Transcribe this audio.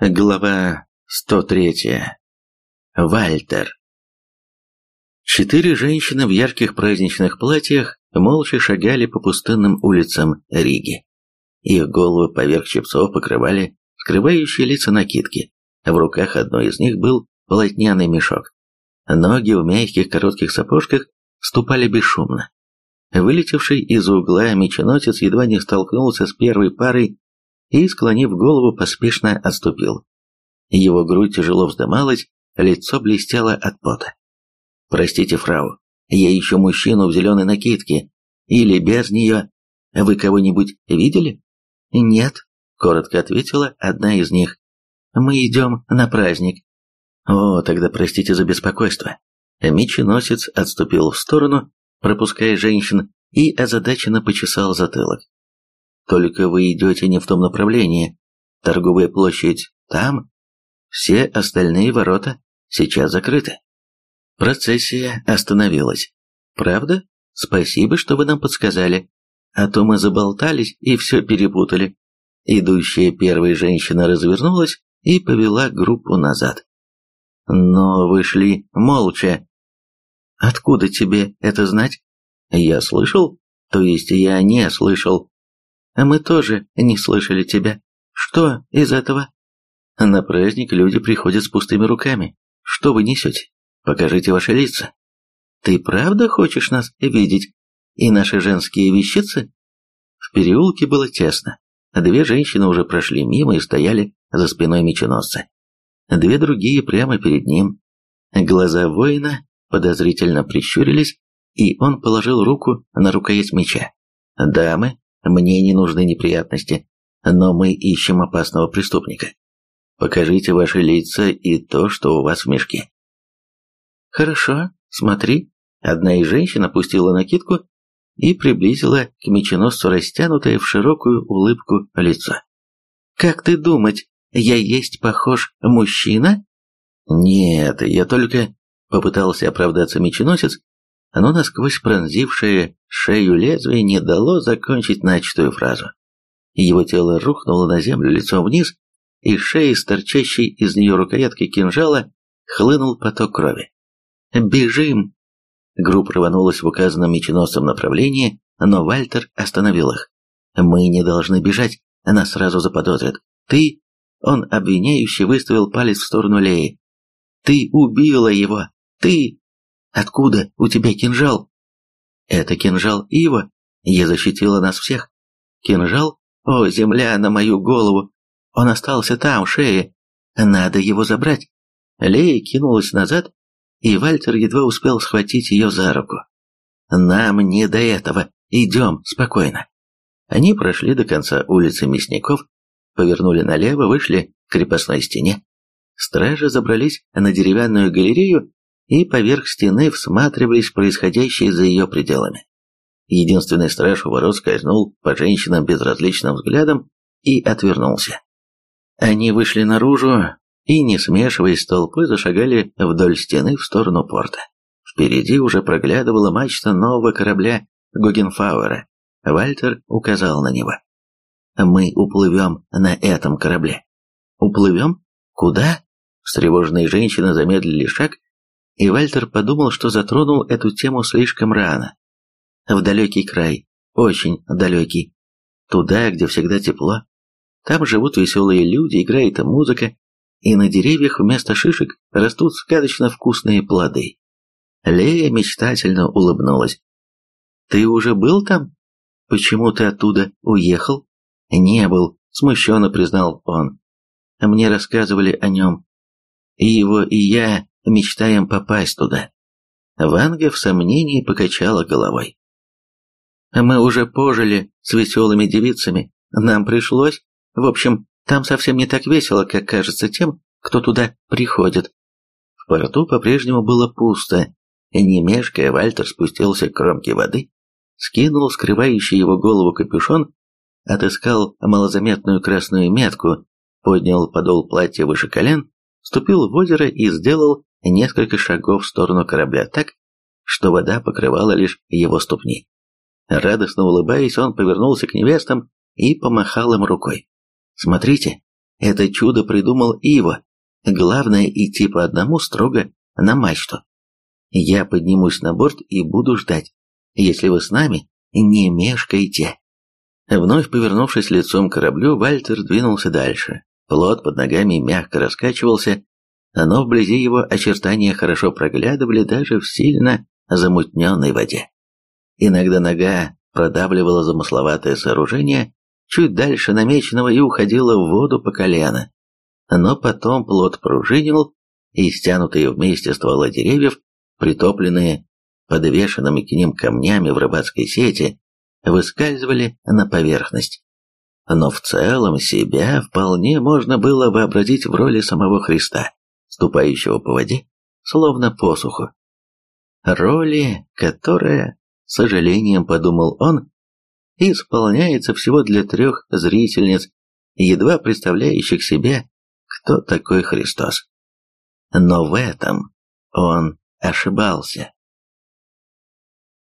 Глава 103. Вальтер. Четыре женщины в ярких праздничных платьях молча шагали по пустынным улицам Риги. Их головы поверх чепцов покрывали скрывающие лица накидки. В руках одной из них был полотняный мешок. Ноги в мягких коротких сапожках ступали бесшумно. Вылетевший из угла меченосец едва не столкнулся с первой парой и, склонив голову, поспешно отступил. Его грудь тяжело вздымалась, лицо блестело от пота. «Простите, фрау, я ищу мужчину в зеленой накидке. Или без нее. Вы кого-нибудь видели?» «Нет», — коротко ответила одна из них. «Мы идем на праздник». «О, тогда простите за беспокойство». Меченосец отступил в сторону, пропуская женщин, и озадаченно почесал затылок. Только вы идете не в том направлении. Торговая площадь там. Все остальные ворота сейчас закрыты. Процессия остановилась. Правда? Спасибо, что вы нам подсказали. А то мы заболтались и все перепутали. Идущая первая женщина развернулась и повела группу назад. Но вы шли молча. Откуда тебе это знать? Я слышал, то есть я не слышал, мы тоже не слышали тебя. Что из этого? На праздник люди приходят с пустыми руками. Что вы несете? Покажите ваши лица. Ты правда хочешь нас видеть? И наши женские вещицы? В переулке было тесно. Две женщины уже прошли мимо и стояли за спиной меченосца. Две другие прямо перед ним. Глаза воина подозрительно прищурились, и он положил руку на рукоять меча. Дамы мне не нужны неприятности, но мы ищем опасного преступника. Покажите ваши лица и то, что у вас в мешке. Хорошо, смотри. Одна из женщин опустила накидку и приблизила к меченосцу растянутое в широкую улыбку лицо. «Как ты думать, я есть похож мужчина?» «Нет, я только...» — попытался оправдаться меченосец, но насквозь пронзившее шею лезвие не дало закончить начатую фразу. Его тело рухнуло на землю лицом вниз, и шеи с торчащей из нее рукояткой кинжала хлынул поток крови. «Бежим!» Группа рванулась в указанном меченосцем направлении, но Вальтер остановил их. «Мы не должны бежать, нас сразу заподозрят. Ты...» Он обвиняюще выставил палец в сторону Леи. «Ты убила его! Ты...» Откуда у тебя кинжал? Это кинжал Ива. Я защитила нас всех. Кинжал? О, земля на мою голову. Он остался там, в шее. Надо его забрать. Лея кинулась назад, и Вальтер едва успел схватить ее за руку. «Нам не до этого. Идем, спокойно». Они прошли до конца улицы Мясников, повернули налево, вышли к крепостной стене. Стражи забрались на деревянную галерею и поверх стены всматривались происходящее за ее пределами. Единственный страж у ворот скользнул по женщинам безразличным взглядом и отвернулся. Они вышли наружу и, не смешиваясь с толпой, зашагали вдоль стены в сторону порта. Впереди уже проглядывала мачта нового корабля Гогенфауэра. Вальтер указал на него. «Мы уплывем на этом корабле». «Уплывем? Куда?» Встревоженные женщины замедлили шаг и Вальтер подумал, что затронул эту тему слишком рано. В далекий край, очень далекий. Туда, где всегда тепло. Там живут веселые люди, играет музыка, и на деревьях вместо шишек растут сказочно вкусные плоды. Лея мечтательно улыбнулась. «Ты уже был там? Почему ты оттуда уехал?» «Не был», — смущенно признал он. «Мне рассказывали о нем. И его, и я мечтаем попасть туда. Ванга в сомнении покачала головой. Мы уже пожили с веселыми девицами. Нам пришлось. В общем, там совсем не так весело, как кажется тем, кто туда приходит. В порту по-прежнему было пусто. Не мешкая, Вальтер спустился к кромке воды, скинул скрывающий его голову капюшон, отыскал малозаметную красную метку, поднял подол платья выше колен, вступил в озеро и сделал несколько шагов в сторону корабля так, что вода покрывала лишь его ступни. Радостно улыбаясь, он повернулся к невестам и помахал им рукой. «Смотрите, Это чудо придумал Иво. Главное идти по одному строго на мачту. Я поднимусь на борт и буду ждать. Если вы с нами, не мешкайте. Вновь повернувшись лицом к кораблю, Вальтер двинулся дальше. Плот под ногами мягко раскачивался, но вблизи его очертания хорошо проглядывали даже в сильно замутненной воде. Иногда нога продавливала замысловатое сооружение чуть дальше намеченного и уходила в воду по колено. Но потом плот пружинил, и стянутые вместе стволы деревьев, притопленные подвешенными к ним камнями в рыбацкой сети, выскальзывали на поверхность. Но в целом себя вполне можно было вообразить в роли самого Христа, ступающего по воде, словно посуху. Роли, которая, с сожалением подумал он, исполняется всего для трех зрительниц, едва представляющих себе, кто такой Христос. Но в этом он ошибался.